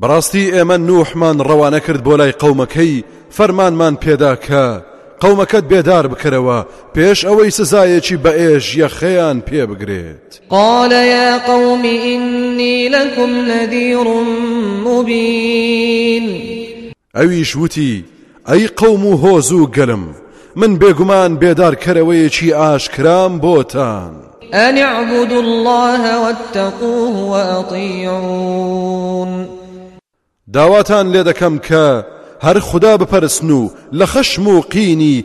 بەڕاستی ئێمە نوحمان ڕەوانە کرد بۆ لای قەومەکەی فەرمانمان پێدا کە، قەومەکەت بێدار بکەرەوە پێش ئەوەی سزایەکی بەئێش یەخەیان پێ بگرێت. قال یا قوم ئینی لەکم نەذیر مبین. ئەویش وتی، ئەی قەوم و هۆز و گەلم، من بێگومان بێدارکەرەوەیەکی ئاشکرام بۆتان. ان اعبدوا اللە واتقوه وأطیعون. داواتان لێدەکەم کە هەر خودا بپەرستن و لە خەشم و قینی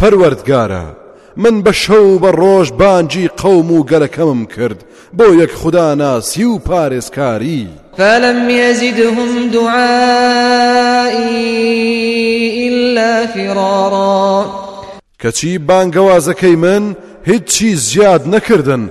پەروەردگارا من بە شەو و بە ڕۆژ بانگی قەوم و گەلەکەمم کرد بۆ یەک خوداناسی و پارێزکاری. فلم یزدهم دعائی الا فرارا کەچی بانگەوازەکەی من هیچی زیاد نەکردن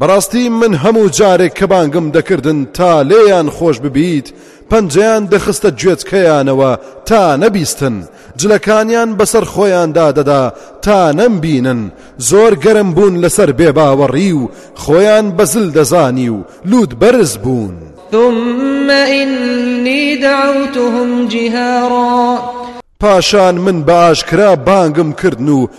بەڕاستی من هەموو جارێک کە بانگم دەکردن تا لێیان خۆش ببیت پەنجەیان دەخستە گوێچکەیانەوە تا نەبیستن، جلەکانیان بەسەر خۆیاندا دەدا تا نەمبینن، زۆر گەرم بوون لەسەر بێباوەڕی و خۆیان بە زل دەزانی و لووتبەرز بوون. ثم إنی دعوتهم جهارا. پاشان من بە ئاشکرا بانگم کردن و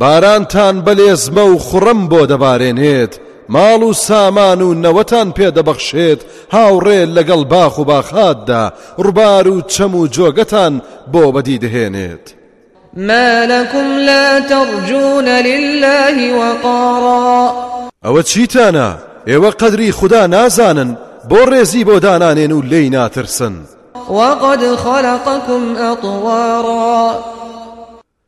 بارانتان بەلێزمە و خڕم بۆ دەبارێنێت، ماڵ و سامان و نەوەتان پێ دەبەخشێت، هاوڕێ لەگەڵ باخ و باخاتدا، ڕوبار و چەم و جۆگەتان بۆ بەدی دەهێنێت. ما لکم لا ترجون للە وقارا. ئەوە چیتانە؟ ئێوە قەدری خودا نازانن، بۆ ڕێزی بۆ دانانێن و لێی ناترسن؟ وقد خلقکم اطوارا.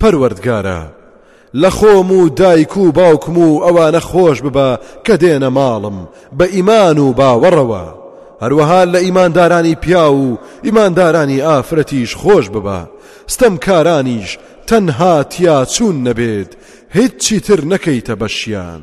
پەروەردگارا لە خۆم و دایک و باوکم و ئەوانە خۆش ببە کە دێنە ماڵم بە ئیمان و باوەڕەوە، هەروەها لە ئیماندارانی پیاو و ئیماندارانی ئافرەتیش خۆش ببە، ستەمکارانیش تەنها تیاچوون نەبێت هیچی تر نەکەیتە بەشیان.